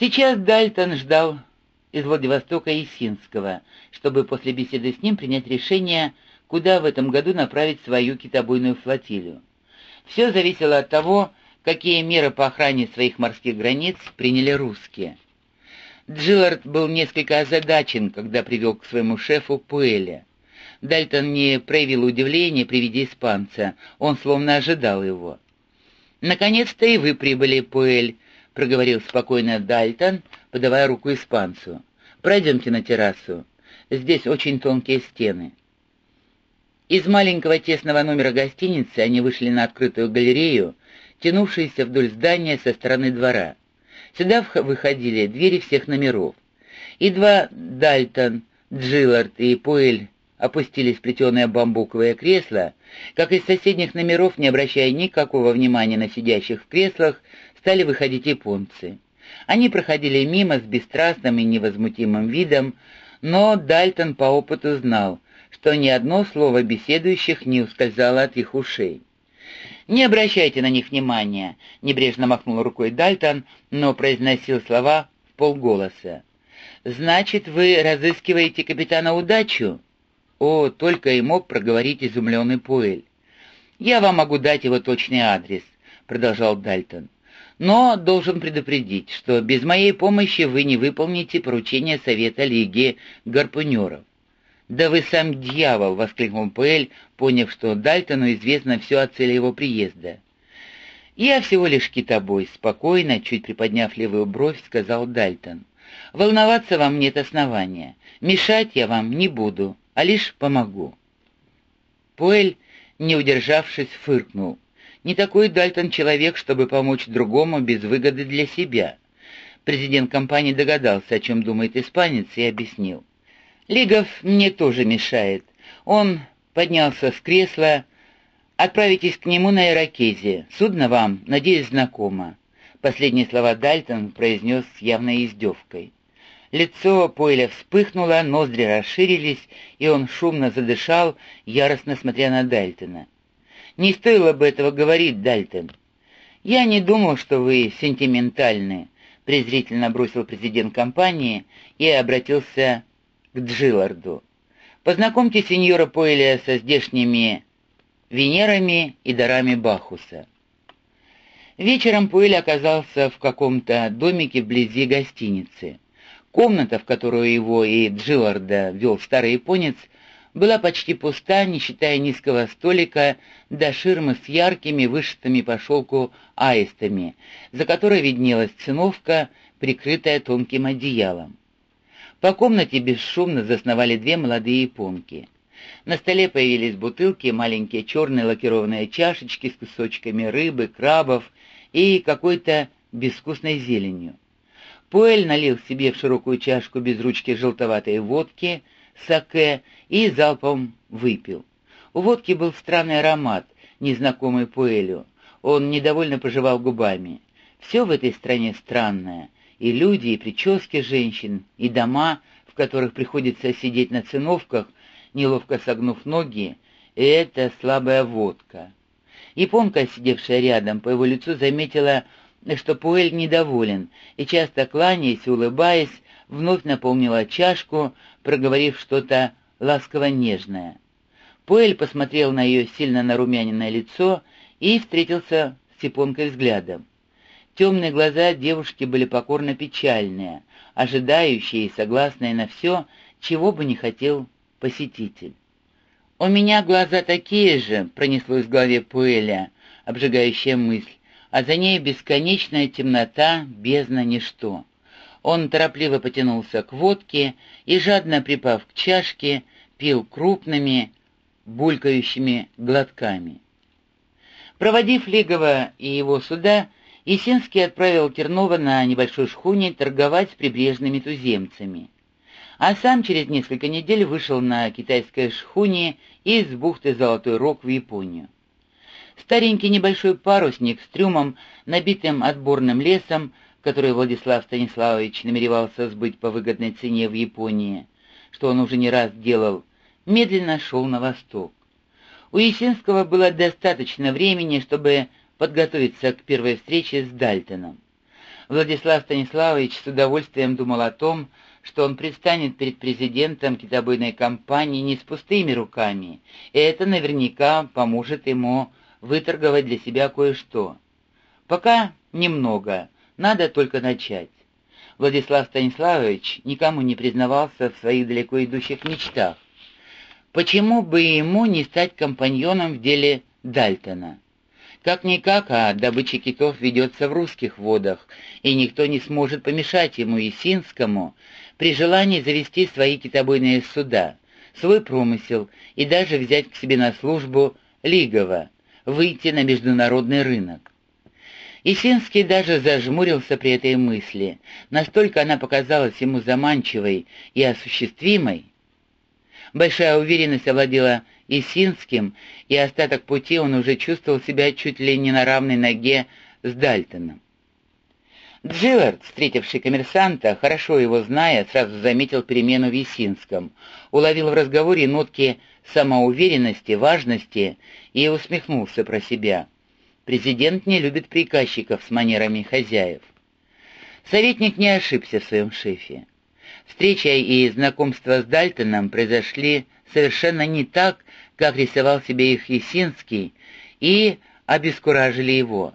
Сейчас Дальтон ждал из Владивостока Исинского, чтобы после беседы с ним принять решение, куда в этом году направить свою китобойную флотилию. Все зависело от того, какие меры по охране своих морских границ приняли русские. Джиллард был несколько озадачен, когда привел к своему шефу Пуэля. Дальтон не проявил удивления при виде испанца, он словно ожидал его. «Наконец-то и вы прибыли, Пуэль», — проговорил спокойно Дальтон, подавая руку испанцу. «Пройдемте на террасу. Здесь очень тонкие стены». Из маленького тесного номера гостиницы они вышли на открытую галерею, тянувшуюся вдоль здания со стороны двора. Сюда выходили двери всех номеров. Едва Дальтон, Джиллард и Пуэль опустились в плетеное бамбуковое кресло, как из соседних номеров, не обращая никакого внимания на сидящих в креслах, стали выходить японцы. Они проходили мимо с бесстрастным и невозмутимым видом, но Дальтон по опыту знал, что ни одно слово беседующих не ускользало от их ушей. «Не обращайте на них внимания», — небрежно махнул рукой Дальтон, но произносил слова в полголоса. «Значит, вы разыскиваете капитана Удачу?» О, только и мог проговорить изумленный Пуэль. «Я вам могу дать его точный адрес», — продолжал Дальтон. «Но должен предупредить, что без моей помощи вы не выполните поручение Совета Лиги Гарпунеров. «Да вы сам дьявол!» — воскликнул Пэль, поняв, что Дальтону известно все о цели его приезда. «Я всего лишь китобой», — спокойно, чуть приподняв левую бровь, сказал Дальтон. «Волноваться вам нет основания. Мешать я вам не буду, а лишь помогу». Пуэль, не удержавшись, фыркнул. «Не такой Дальтон человек, чтобы помочь другому без выгоды для себя». Президент компании догадался, о чем думает испанец, и объяснил. Лигов мне тоже мешает. Он поднялся с кресла. Отправитесь к нему на Иракезе. Судно вам, надеюсь, знакомо. Последние слова Дальтон произнес с явной издевкой. Лицо Пойля вспыхнуло, ноздри расширились, и он шумно задышал, яростно смотря на Дальтона. «Не стоило бы этого говорить, Дальтон. Я не думал, что вы сентиментальны», — презрительно бросил президент компании и обратился к Джилларду. Познакомьте сеньора Пойля со здешними Венерами и дарами Бахуса. Вечером Пуэль оказался в каком-то домике вблизи гостиницы. Комната, в которую его и Джилларда вел старый японец, была почти пуста, не считая низкого столика до ширмы с яркими, вышитыми по шелку аистами, за которой виднелась циновка, прикрытая тонким одеялом. По комнате бесшумно засновали две молодые японки. На столе появились бутылки, маленькие черные лакированные чашечки с кусочками рыбы, крабов и какой-то безвкусной зеленью. Пуэль налил себе в широкую чашку без ручки желтоватой водки, саке и залпом выпил. У водки был странный аромат, незнакомый Пуэлю. Он недовольно пожевал губами. Все в этой стране странное, и люди, и прически женщин, и дома, в которых приходится сидеть на циновках, неловко согнув ноги, и это слабая водка. Японка, сидевшая рядом, по его лицу заметила, что Пуэль недоволен, и часто кланяясь улыбаясь, вновь наполнила чашку, проговорив что-то ласково-нежное. Пуэль посмотрел на ее сильно нарумяненное лицо и встретился с Японкой взглядом. Темные глаза девушки были покорно печальные, ожидающие и согласные на все, чего бы не хотел посетитель. «У меня глаза такие же», — пронеслось в голове Пуэля, обжигающая мысль, а за ней бесконечная темнота, бездна ничто. Он торопливо потянулся к водке и, жадно припав к чашке, пил крупными, булькающими глотками. Проводив Лигова и его суда, Есинский отправил Тернова на небольшой шхуне торговать с прибрежными туземцами. А сам через несколько недель вышел на китайской шхуне из бухты Золотой Рог в Японию. Старенький небольшой парусник с трюмом, набитым отборным лесом, который Владислав Станиславович намеревался сбыть по выгодной цене в Японии, что он уже не раз делал, медленно шел на восток. У Есинского было достаточно времени, чтобы подготовиться к первой встрече с Дальтоном. Владислав Станиславович с удовольствием думал о том, что он предстанет перед президентом китобойной компании не с пустыми руками, и это наверняка поможет ему выторговать для себя кое-что. Пока немного, надо только начать. Владислав Станиславович никому не признавался в своих далеко идущих мечтах. Почему бы ему не стать компаньоном в деле Дальтона? Как-никак, а добыча китов ведется в русских водах, и никто не сможет помешать ему, Исинскому, при желании завести свои китобойные суда, свой промысел и даже взять к себе на службу Лигова, выйти на международный рынок. Исинский даже зажмурился при этой мысли, настолько она показалась ему заманчивой и осуществимой. Большая уверенность овладела Исинским, и остаток пути он уже чувствовал себя чуть ли не на равной ноге с Дальтоном. Джиллард, встретивший коммерсанта, хорошо его зная, сразу заметил перемену в Есинском, уловил в разговоре нотки самоуверенности, важности и усмехнулся про себя. Президент не любит приказчиков с манерами хозяев. Советник не ошибся в своем шефе. Встреча и знакомство с Дальтоном произошли совершенно не так, как рисовал себе их Есинский, и обескуражили его.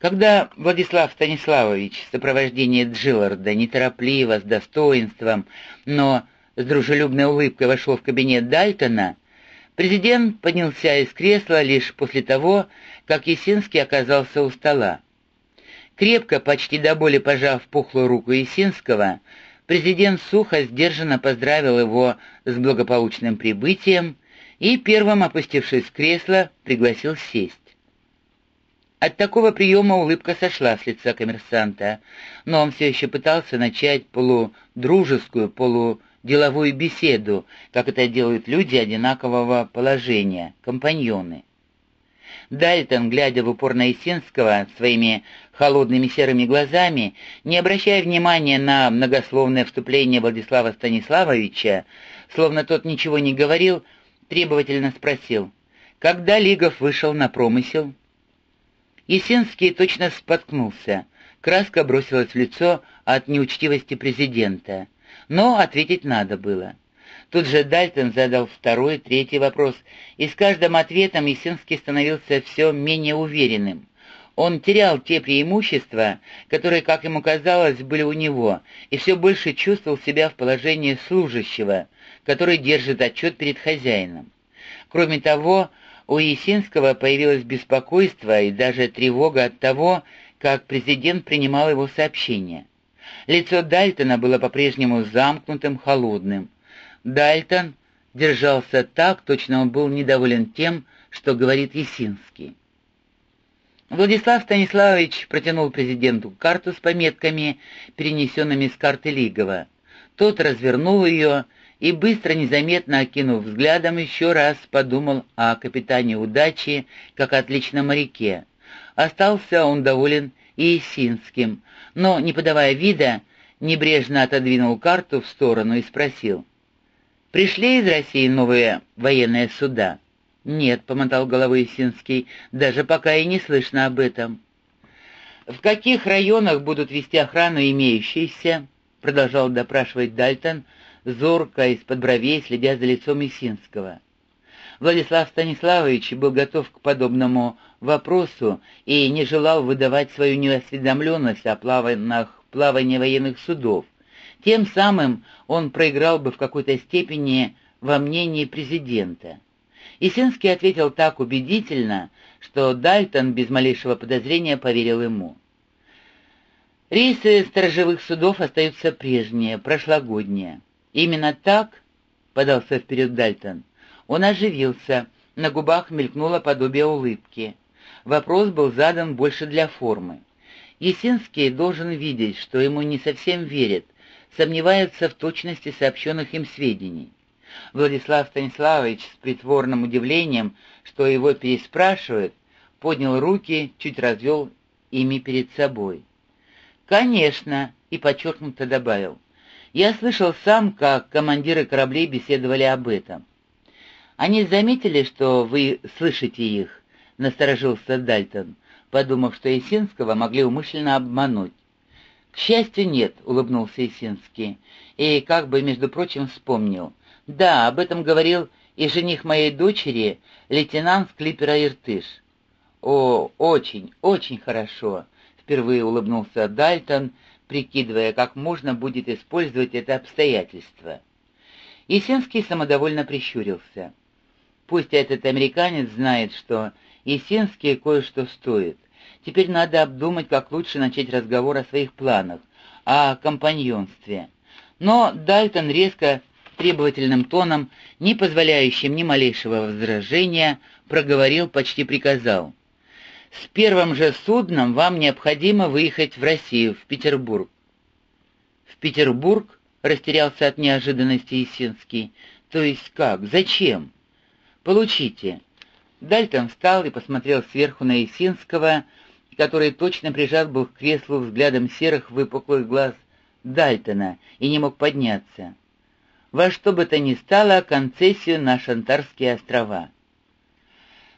Когда Владислав Станиславович в сопровождении Джилларда неторопливо, с достоинством, но с дружелюбной улыбкой вошел в кабинет Дальтона, президент поднялся из кресла лишь после того, как Есинский оказался у стола. Крепко, почти до боли пожав пухлую руку Есинского, президент сухо, сдержанно поздравил его с благополучным прибытием и, первым опустившись в кресло, пригласил сесть. От такого приема улыбка сошла с лица коммерсанта, но он все еще пытался начать полудружескую, полуделовую беседу, как это делают люди одинакового положения, компаньоны. Дальтон, глядя в упор на Исинского своими холодными серыми глазами, не обращая внимания на многословное вступление Владислава Станиславовича, словно тот ничего не говорил, требовательно спросил, когда Лигов вышел на промысел? Есинский точно споткнулся. Краска бросилась в лицо от неучтивости президента. Но ответить надо было. Тут же Дальтон задал второй, третий вопрос, и с каждым ответом Есинский становился все менее уверенным. Он терял те преимущества, которые, как ему казалось, были у него, и все больше чувствовал себя в положении служащего, который держит отчет перед хозяином. Кроме того, у Есинского появилось беспокойство и даже тревога от того, как президент принимал его сообщения. Лицо Дальтона было по-прежнему замкнутым, холодным. Дальтон держался так, точно он был недоволен тем, что говорит Есинский. Владислав Станиславович протянул президенту карту с пометками, перенесенными с карты Лигова. Тот развернул ее и, быстро, незаметно окинув взглядом, еще раз подумал о капитане удачи, как отличном моряке. Остался он доволен и Исинским, но, не подавая вида, небрежно отодвинул карту в сторону и спросил. «Пришли из России новые военные суда?» «Нет», — помотал головой Исинский, — «даже пока и не слышно об этом». «В каких районах будут вести охрану имеющиеся?» — продолжал допрашивать Дальтон, — зорко из-под бровей, следя за лицом Исинского. Владислав Станиславович был готов к подобному вопросу и не желал выдавать свою неосведомленность о плаванах, плавании военных судов. Тем самым он проиграл бы в какой-то степени во мнении президента. Исинский ответил так убедительно, что Дальтон без малейшего подозрения поверил ему. Рейсы сторожевых судов остаются прежние, прошлогодние. «Именно так?» — подался вперед Дальтон. Он оживился, на губах мелькнуло подобие улыбки. Вопрос был задан больше для формы. Есинский должен видеть, что ему не совсем верят, сомневаются в точности сообщенных им сведений. Владислав Станиславович с притворным удивлением, что его переспрашивают, поднял руки, чуть развел ими перед собой. «Конечно», — и подчеркнуто добавил, — я слышал сам, как командиры кораблей беседовали об этом. Они заметили, что вы слышите их, насторожился Дальтон, подумав, что Есинского могли умышленно обмануть. «К счастью, нет», — улыбнулся Исинский. И как бы, между прочим, вспомнил. «Да, об этом говорил и жених моей дочери, лейтенант Клипера Иртыш». «О, очень, очень хорошо», — впервые улыбнулся Дальтон, прикидывая, как можно будет использовать это обстоятельство. Есенский самодовольно прищурился. «Пусть этот американец знает, что Есенский кое-что стоит. Теперь надо обдумать, как лучше начать разговор о своих планах, о компаньонстве». Но Дальтон резко, требовательным тоном, не позволяющим ни малейшего возражения, проговорил, почти приказал. «С первым же судном вам необходимо выехать в Россию, в Петербург». «В Петербург?» — растерялся от неожиданности Исинский. «То есть как? Зачем?» «Получите». Дальтон встал и посмотрел сверху на Исинского, который точно прижат был к креслу взглядом серых выпуклых глаз Дальтона и не мог подняться. Во что бы то ни стало концессию на Шантарские острова.